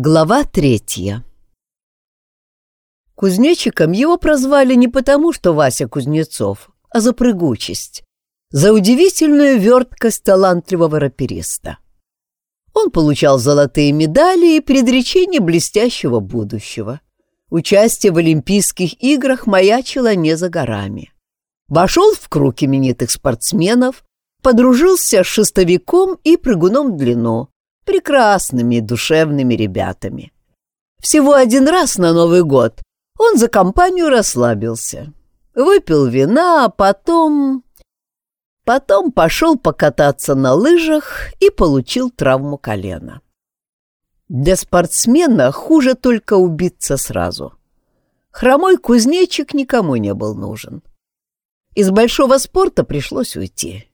Глава третья Кузнечиком его прозвали не потому, что Вася Кузнецов, а за прыгучесть, за удивительную верткость талантливого рапериста. Он получал золотые медали и предречение блестящего будущего. Участие в Олимпийских играх маячило не за горами. Вошел в круг именитых спортсменов, подружился с шестовиком и прыгуном в длину, прекрасными душевными ребятами. Всего один раз на Новый год он за компанию расслабился. Выпил вина, а потом... Потом пошел покататься на лыжах и получил травму колена. Для спортсмена хуже только убиться сразу. Хромой кузнечик никому не был нужен. Из большого спорта пришлось уйти.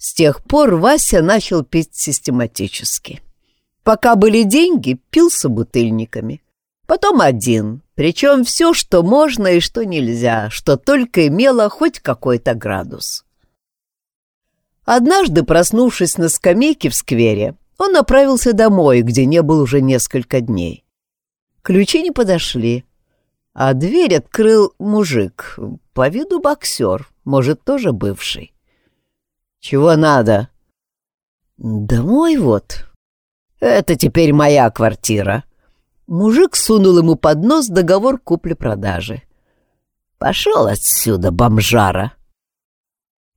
С тех пор Вася начал пить систематически. Пока были деньги, пил с бутыльниками. Потом один, причем все, что можно и что нельзя, что только имело хоть какой-то градус. Однажды, проснувшись на скамейке в сквере, он направился домой, где не был уже несколько дней. Ключи не подошли, а дверь открыл мужик, по виду боксер, может, тоже бывший. «Чего надо?» «Домой вот. Это теперь моя квартира». Мужик сунул ему под нос договор купли-продажи. «Пошел отсюда, бомжара!»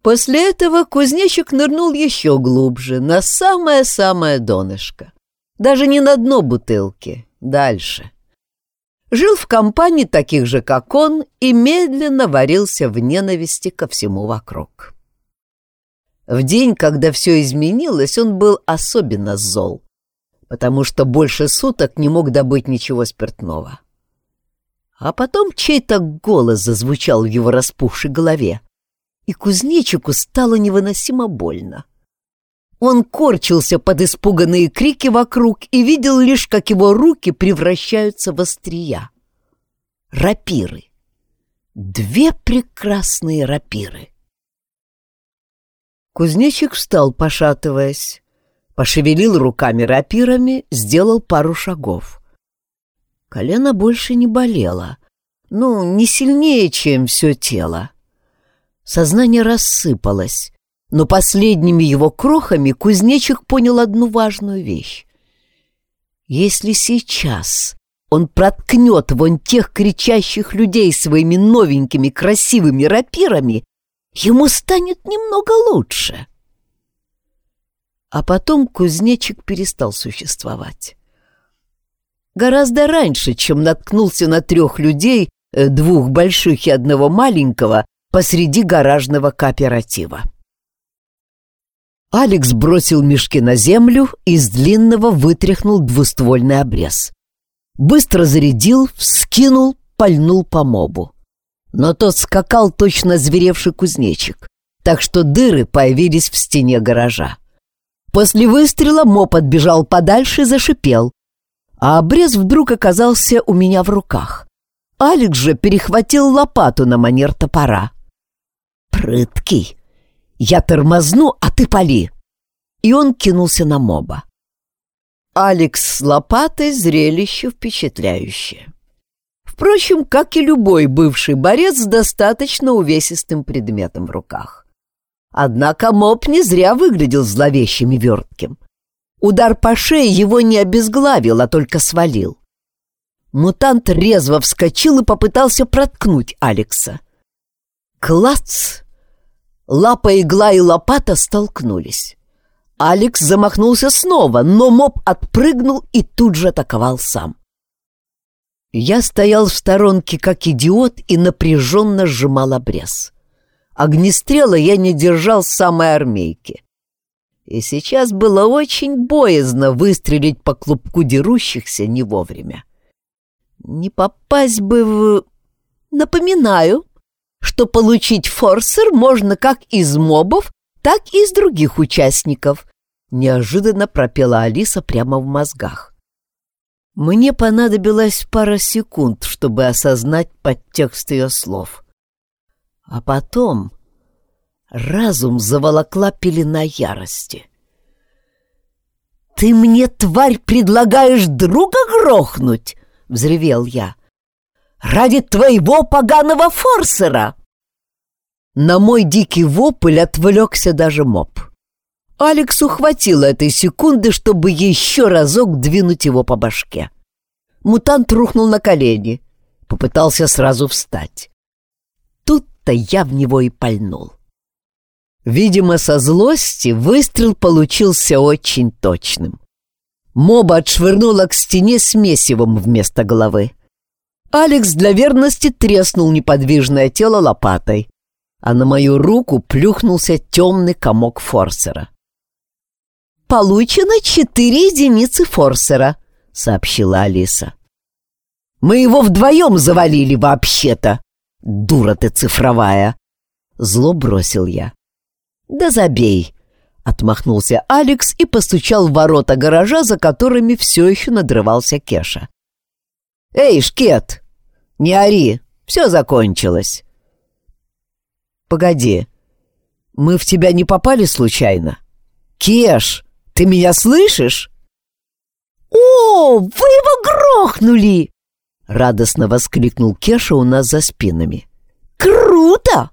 После этого кузнечик нырнул еще глубже, на самое-самое донышко. Даже не на дно бутылки, дальше. Жил в компании таких же, как он, и медленно варился в ненависти ко всему вокруг. В день, когда все изменилось, он был особенно зол, потому что больше суток не мог добыть ничего спиртного. А потом чей-то голос зазвучал в его распухшей голове, и кузнечику стало невыносимо больно. Он корчился под испуганные крики вокруг и видел лишь, как его руки превращаются в острия. Рапиры. Две прекрасные рапиры. Кузнечик встал, пошатываясь, пошевелил руками-рапирами, сделал пару шагов. Колено больше не болело, ну, не сильнее, чем все тело. Сознание рассыпалось, но последними его крохами кузнечик понял одну важную вещь. Если сейчас он проткнет вон тех кричащих людей своими новенькими красивыми рапирами, ему станет немного лучше. А потом кузнечик перестал существовать. Гораздо раньше, чем наткнулся на трех людей, э, двух больших и одного маленького, посреди гаражного кооператива. Алекс бросил мешки на землю и с длинного вытряхнул двуствольный обрез. Быстро зарядил, вскинул, пальнул по мобу но тот скакал точно зверевший кузнечик, так что дыры появились в стене гаража. После выстрела моп отбежал подальше и зашипел, а обрез вдруг оказался у меня в руках. Алекс же перехватил лопату на манер топора. «Прыткий! Я тормозну, а ты пали!» И он кинулся на моба. Алекс с лопатой зрелище впечатляющее. Впрочем, как и любой бывший борец с достаточно увесистым предметом в руках. Однако моп не зря выглядел зловещим и вертким. Удар по шее его не обезглавил, а только свалил. Мутант резво вскочил и попытался проткнуть Алекса. Клац! Лапа, игла и лопата столкнулись. Алекс замахнулся снова, но моб отпрыгнул и тут же атаковал сам. Я стоял в сторонке, как идиот, и напряженно сжимал обрез. Огнестрела я не держал самой армейки. И сейчас было очень боязно выстрелить по клубку дерущихся не вовремя. Не попасть бы в... Напоминаю, что получить форсер можно как из мобов, так и из других участников, неожиданно пропела Алиса прямо в мозгах. Мне понадобилось пара секунд, чтобы осознать подтекст ее слов. А потом разум заволокла пелена ярости. «Ты мне, тварь, предлагаешь друга грохнуть?» — взревел я. «Ради твоего поганого форсера!» На мой дикий вопль отвлекся даже моб. Алексу хватило этой секунды, чтобы еще разок двинуть его по башке. Мутант рухнул на колени, попытался сразу встать. Тут-то я в него и пальнул. Видимо, со злости выстрел получился очень точным. Моба отшвырнула к стене с вместо головы. Алекс для верности треснул неподвижное тело лопатой, а на мою руку плюхнулся темный комок форсера. «Получено четыре единицы форсера», — сообщила Алиса. «Мы его вдвоем завалили вообще-то! Дура ты цифровая!» Зло бросил я. «Да забей!» — отмахнулся Алекс и постучал в ворота гаража, за которыми все еще надрывался Кеша. «Эй, Шкет, не ори, все закончилось!» «Погоди, мы в тебя не попали случайно?» «Кеш, ты меня слышишь?» «О, вы его грохнули!» — радостно воскликнул Кеша у нас за спинами. «Круто!»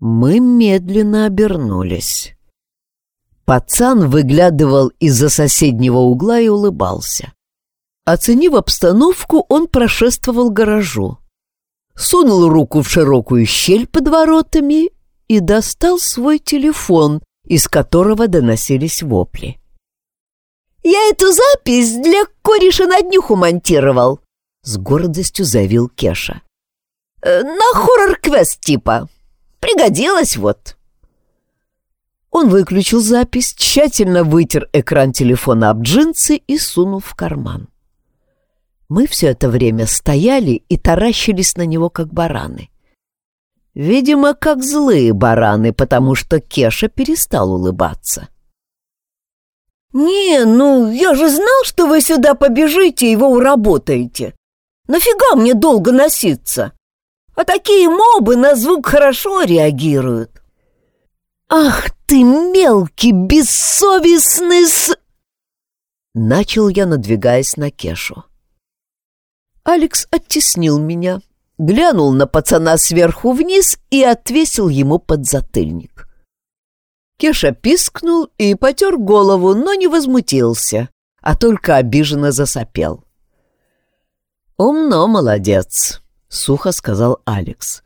Мы медленно обернулись. Пацан выглядывал из-за соседнего угла и улыбался. Оценив обстановку, он прошествовал гаражу. Сунул руку в широкую щель под воротами и достал свой телефон, из которого доносились вопли. «Я эту запись для кореша на днюху монтировал», — с гордостью заявил Кеша. «Э, «На хоррор-квест типа. Пригодилось вот». Он выключил запись, тщательно вытер экран телефона об джинсы и сунул в карман. Мы все это время стояли и таращились на него, как бараны. Видимо, как злые бараны, потому что Кеша перестал улыбаться. «Не, ну, я же знал, что вы сюда побежите и его уработаете. Нафига мне долго носиться? А такие мобы на звук хорошо реагируют». «Ах ты, мелкий, бессовестный с...» Начал я, надвигаясь на Кешу. Алекс оттеснил меня, глянул на пацана сверху вниз и отвесил ему подзатыльник. Кеша пискнул и потер голову, но не возмутился, а только обиженно засопел. «Умно, молодец», — сухо сказал Алекс.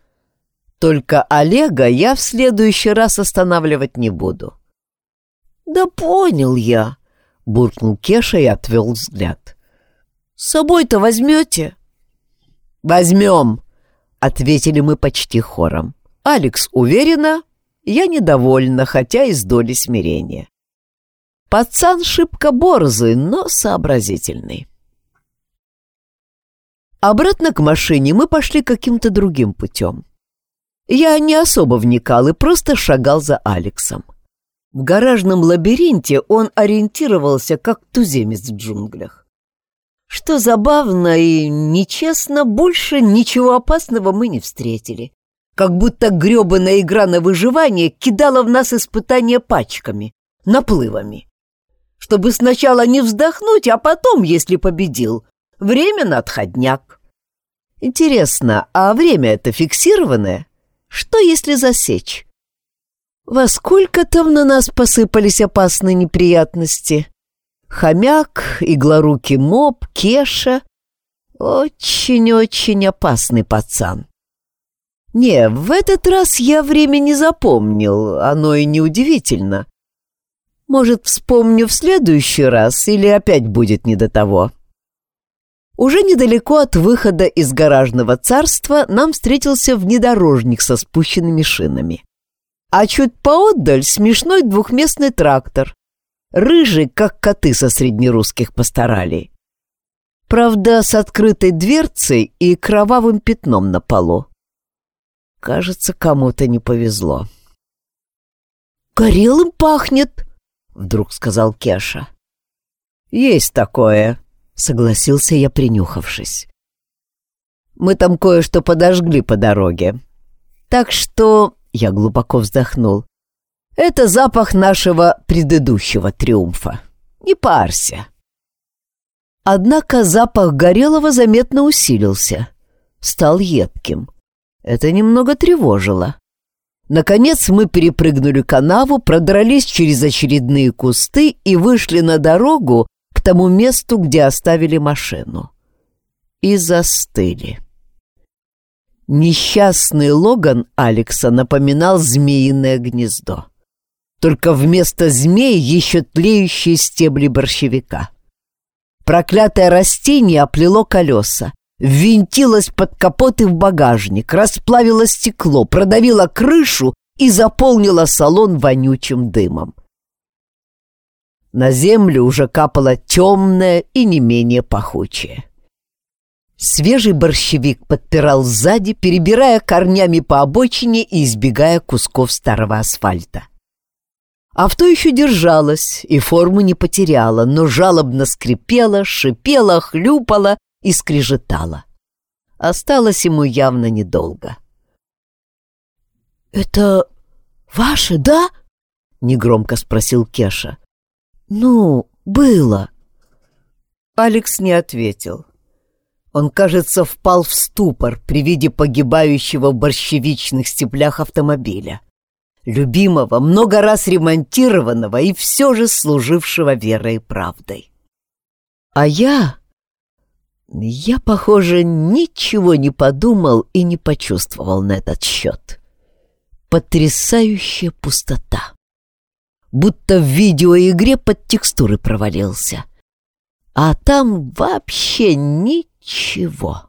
«Только Олега я в следующий раз останавливать не буду». «Да понял я», — буркнул Кеша и отвел взгляд. «С собой-то возьмете?» «Возьмем!» — ответили мы почти хором. Алекс уверенно, я недовольна, хотя и с долей смирения. Пацан шибко борзый, но сообразительный. Обратно к машине мы пошли каким-то другим путем. Я не особо вникал и просто шагал за Алексом. В гаражном лабиринте он ориентировался, как туземец в джунглях. Что забавно и нечестно, больше ничего опасного мы не встретили. Как будто гребаная игра на выживание кидала в нас испытания пачками, наплывами. Чтобы сначала не вздохнуть, а потом, если победил, время на отходняк. Интересно, а время это фиксированное? Что, если засечь? Во сколько там на нас посыпались опасные неприятности? Хомяк, иглорукий моб, Кеша. Очень-очень опасный пацан. Не, в этот раз я время не запомнил, оно и неудивительно. Может, вспомню в следующий раз или опять будет не до того. Уже недалеко от выхода из гаражного царства нам встретился внедорожник со спущенными шинами. А чуть поотдаль смешной двухместный трактор, рыжий, как коты со среднерусских пасторалей. Правда, с открытой дверцей и кровавым пятном на полу. Кажется, кому-то не повезло. «Горелым пахнет», — вдруг сказал Кеша. «Есть такое», — согласился я, принюхавшись. «Мы там кое-что подожгли по дороге. Так что...» — я глубоко вздохнул. Это запах нашего предыдущего триумфа. Не парься. Однако запах горелого заметно усилился, стал едким. Это немного тревожило. Наконец мы перепрыгнули канаву, продрались через очередные кусты и вышли на дорогу к тому месту, где оставили машину. И застыли. Несчастный Логан Алекса напоминал змеиное гнездо. Только вместо змей еще тлеющие стебли борщевика. Проклятое растение оплело колеса, ввинтилось под капот и в багажник, расплавило стекло, продавило крышу и заполнило салон вонючим дымом. На землю уже капало темное и не менее пахучее. Свежий борщевик подпирал сзади, перебирая корнями по обочине и избегая кусков старого асфальта. Авто еще держалось и форму не потеряло, но жалобно скрипело, шипело, хлюпало и скрежетало. Осталось ему явно недолго. «Это ваше, да?» — негромко спросил Кеша. «Ну, было». Алекс не ответил. Он, кажется, впал в ступор при виде погибающего в борщевичных степлях автомобиля любимого, много раз ремонтированного и все же служившего верой и правдой. А я... Я, похоже, ничего не подумал и не почувствовал на этот счет. Потрясающая пустота. Будто в видеоигре под текстуры провалился. А там вообще ничего.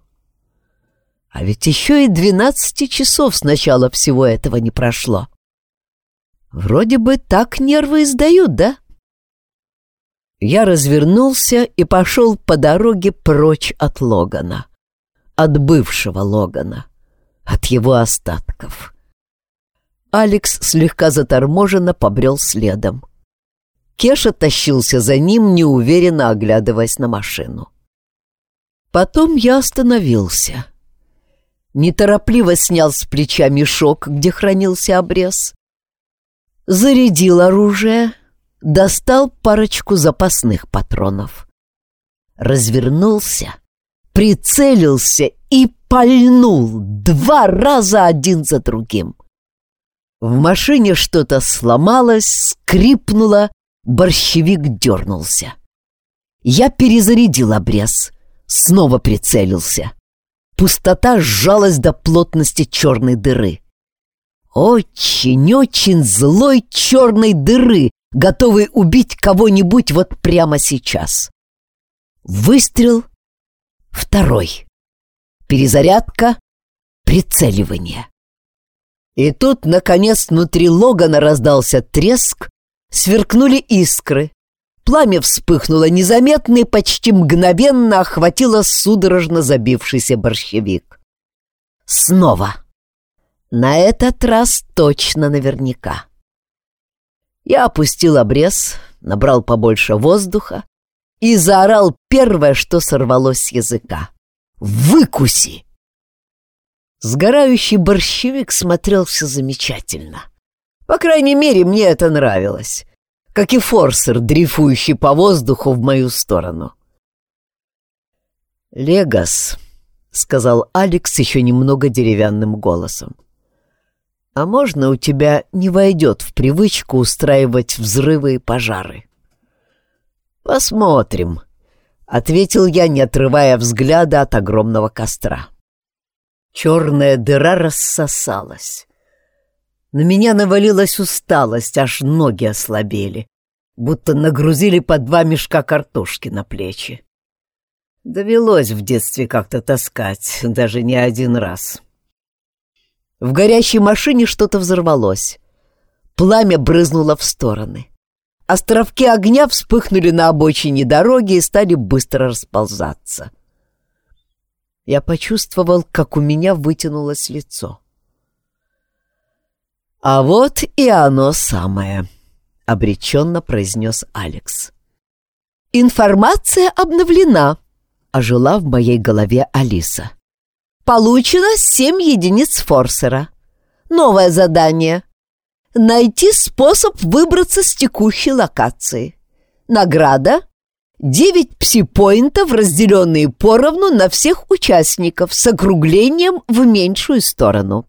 А ведь еще и двенадцати часов с начала всего этого не прошло. Вроде бы так нервы издают, да? Я развернулся и пошел по дороге прочь от Логана. От бывшего Логана. От его остатков. Алекс слегка заторможенно побрел следом. Кеша тащился за ним, неуверенно оглядываясь на машину. Потом я остановился. Неторопливо снял с плеча мешок, где хранился обрез, зарядил оружие, достал парочку запасных патронов. Развернулся, прицелился и пальнул два раза один за другим. В машине что-то сломалось, скрипнуло, борщевик дернулся. Я перезарядил обрез, снова прицелился. Пустота сжалась до плотности черной дыры. Очень-очень злой черной дыры, готовый убить кого-нибудь вот прямо сейчас. Выстрел. Второй. Перезарядка. Прицеливание. И тут, наконец, внутри Логана раздался треск, сверкнули искры. Пламя вспыхнуло незаметно и почти мгновенно охватило судорожно забившийся борщевик. Снова. На этот раз точно наверняка. Я опустил обрез, набрал побольше воздуха и заорал первое, что сорвалось с языка. «Выкуси!» Сгорающий борщевик смотрелся замечательно. По крайней мере, мне это нравилось. Как и форсер, дрейфующий по воздуху в мою сторону. «Легас», — сказал Алекс еще немного деревянным голосом. А можно у тебя не войдет в привычку устраивать взрывы и пожары? Посмотрим, — ответил я, не отрывая взгляда от огромного костра. Черная дыра рассосалась. На меня навалилась усталость, аж ноги ослабели, будто нагрузили по два мешка картошки на плечи. Довелось в детстве как-то таскать, даже не один раз. В горящей машине что-то взорвалось. Пламя брызнуло в стороны. Островки огня вспыхнули на обочине дороги и стали быстро расползаться. Я почувствовал, как у меня вытянулось лицо. «А вот и оно самое», — обреченно произнес Алекс. «Информация обновлена», — ожила в моей голове Алиса. Получено 7 единиц форсера. Новое задание. Найти способ выбраться с текущей локации. Награда — девять пси-поинтов, разделенные поровну на всех участников с округлением в меньшую сторону.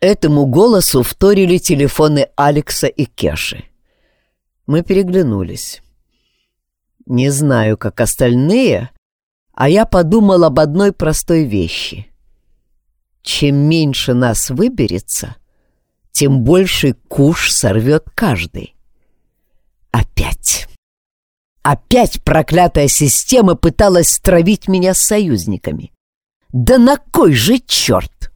Этому голосу вторили телефоны Алекса и Кеши. Мы переглянулись. Не знаю, как остальные, а я подумал об одной простой вещи. Чем меньше нас выберется, тем больше куш сорвет каждый. Опять. Опять проклятая система пыталась стравить меня с союзниками. Да на кой же черт?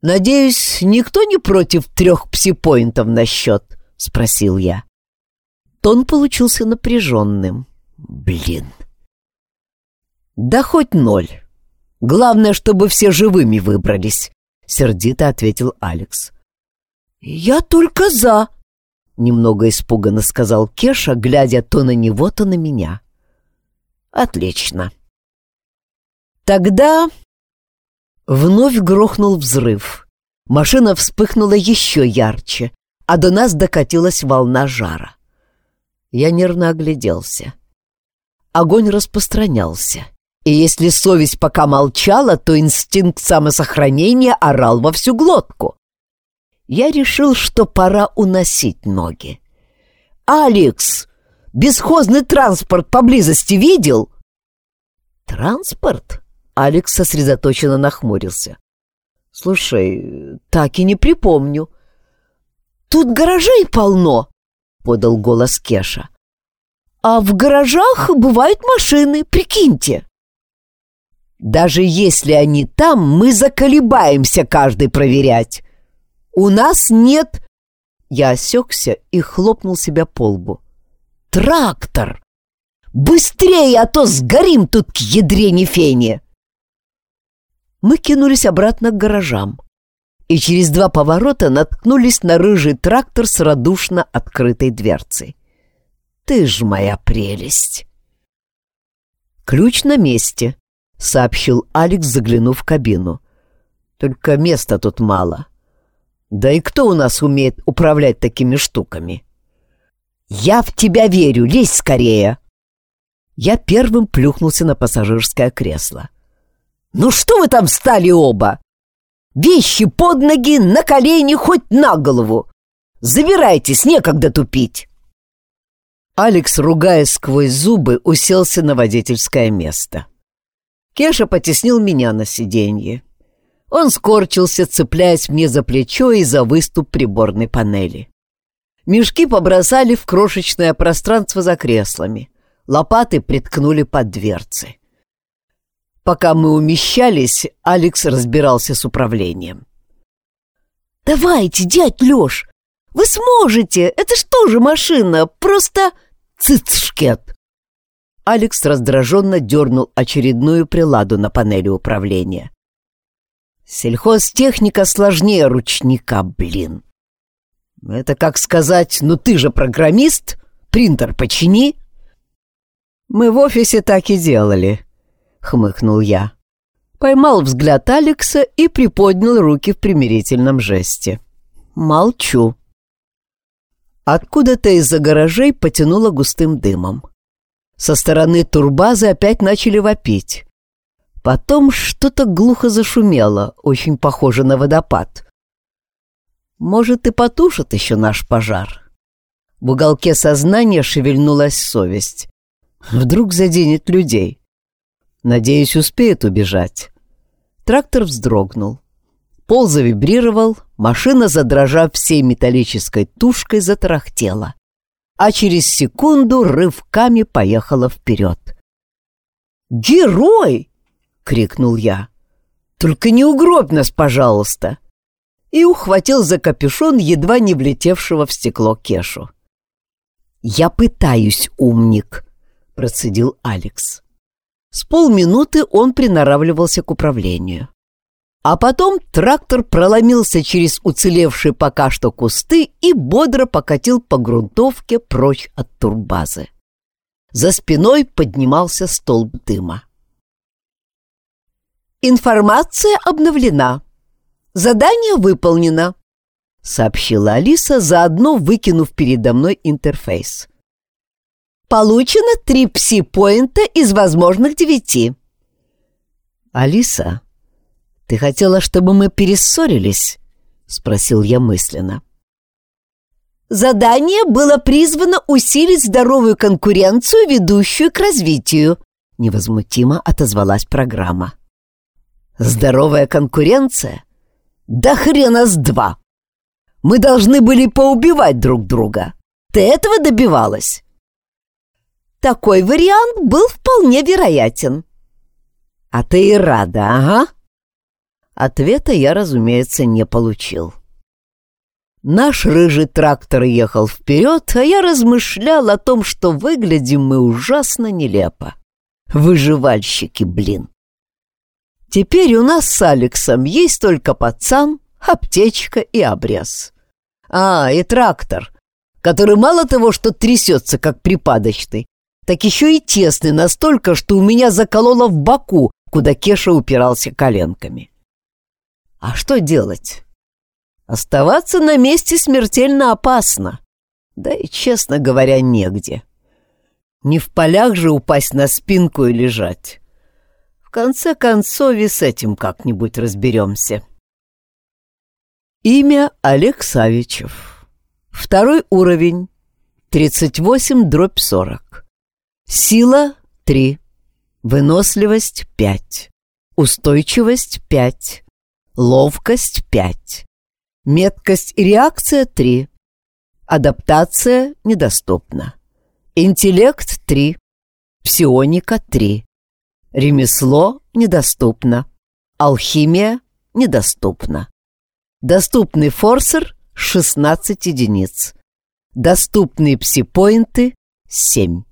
«Надеюсь, никто не против трех псипоинтов на счет?» — спросил я. Тон получился напряженным. «Блин!» «Да хоть ноль. Главное, чтобы все живыми выбрались», — сердито ответил Алекс. «Я только за», — немного испуганно сказал Кеша, глядя то на него, то на меня. «Отлично. Тогда Вновь грохнул взрыв. Машина вспыхнула еще ярче, а до нас докатилась волна жара. Я нервно огляделся. Огонь распространялся, и если совесть пока молчала, то инстинкт самосохранения орал во всю глотку. Я решил, что пора уносить ноги. «Алекс, бесхозный транспорт поблизости видел?» «Транспорт?» Алекс сосредоточенно нахмурился. «Слушай, так и не припомню». «Тут гаражей полно», — подал голос Кеша. «А в гаражах бывают машины, прикиньте». «Даже если они там, мы заколебаемся каждый проверять. У нас нет...» Я осекся и хлопнул себя по лбу. «Трактор! Быстрее, а то сгорим тут к ядрене фене!» мы кинулись обратно к гаражам и через два поворота наткнулись на рыжий трактор с радушно открытой дверцей. «Ты ж моя прелесть!» «Ключ на месте», — сообщил Алекс, заглянув в кабину. «Только места тут мало. Да и кто у нас умеет управлять такими штуками?» «Я в тебя верю! Лезь скорее!» Я первым плюхнулся на пассажирское кресло. «Ну что вы там встали оба? Вещи под ноги, на колени, хоть на голову! Забирайтесь, некогда тупить!» Алекс, ругаясь сквозь зубы, уселся на водительское место. Кеша потеснил меня на сиденье. Он скорчился, цепляясь мне за плечо и за выступ приборной панели. Мешки побросали в крошечное пространство за креслами. Лопаты приткнули под дверцы. Пока мы умещались, Алекс разбирался с управлением. «Давайте, дядь Лёш, вы сможете! Это что же машина? Просто цицшкет!» Алекс раздраженно дернул очередную приладу на панели управления. «Сельхозтехника сложнее ручника, блин!» «Это как сказать, ну ты же программист, принтер почини!» «Мы в офисе так и делали», — хмыкнул я. Поймал взгляд Алекса и приподнял руки в примирительном жесте. «Молчу». Откуда-то из-за гаражей потянуло густым дымом. Со стороны турбазы опять начали вопить. Потом что-то глухо зашумело, очень похоже на водопад. Может, и потушит еще наш пожар. В уголке сознания шевельнулась совесть. Вдруг заденет людей. Надеюсь, успеет убежать. Трактор вздрогнул. Пол завибрировал, машина, задрожав всей металлической тушкой, затарахтела. А через секунду рывками поехала вперед. «Герой!» — крикнул я. «Только не угробь нас, пожалуйста!» И ухватил за капюшон едва не влетевшего в стекло Кешу. «Я пытаюсь, умник!» — процедил Алекс. С полминуты он приноравливался к управлению. А потом трактор проломился через уцелевшие пока что кусты и бодро покатил по грунтовке прочь от турбазы. За спиной поднимался столб дыма. Информация обновлена. Задание выполнено. — сообщила Алиса, заодно выкинув передо мной интерфейс. «Получено три пси-поинта из возможных девяти». «Алиса, ты хотела, чтобы мы перессорились?» — спросил я мысленно. «Задание было призвано усилить здоровую конкуренцию, ведущую к развитию», — невозмутимо отозвалась программа. «Здоровая конкуренция? Да хрена с два! Мы должны были поубивать друг друга. Ты этого добивалась?» Такой вариант был вполне вероятен. «А ты и рада, ага?» Ответа я, разумеется, не получил. Наш рыжий трактор ехал вперед, а я размышлял о том, что выглядим мы ужасно нелепо. Выживальщики, блин. Теперь у нас с Алексом есть только пацан, аптечка и обрез. А, и трактор, который мало того, что трясется, как припадочный, так еще и тесный настолько, что у меня закололо в боку, куда Кеша упирался коленками. А что делать? Оставаться на месте смертельно опасно. Да и, честно говоря, негде. Не в полях же упасть на спинку и лежать. В конце концов и с этим как-нибудь разберемся. Имя Олег Савичев. Второй уровень. 38 дробь 40. Сила — 3. Выносливость — 5. Устойчивость — 5. Ловкость — 5. Меткость и реакция — 3. Адаптация недоступна. Интеллект — 3. Псионика — 3. Ремесло недоступно. Алхимия недоступна. Доступный форсер — 16 единиц. Доступные псипоинты — 7.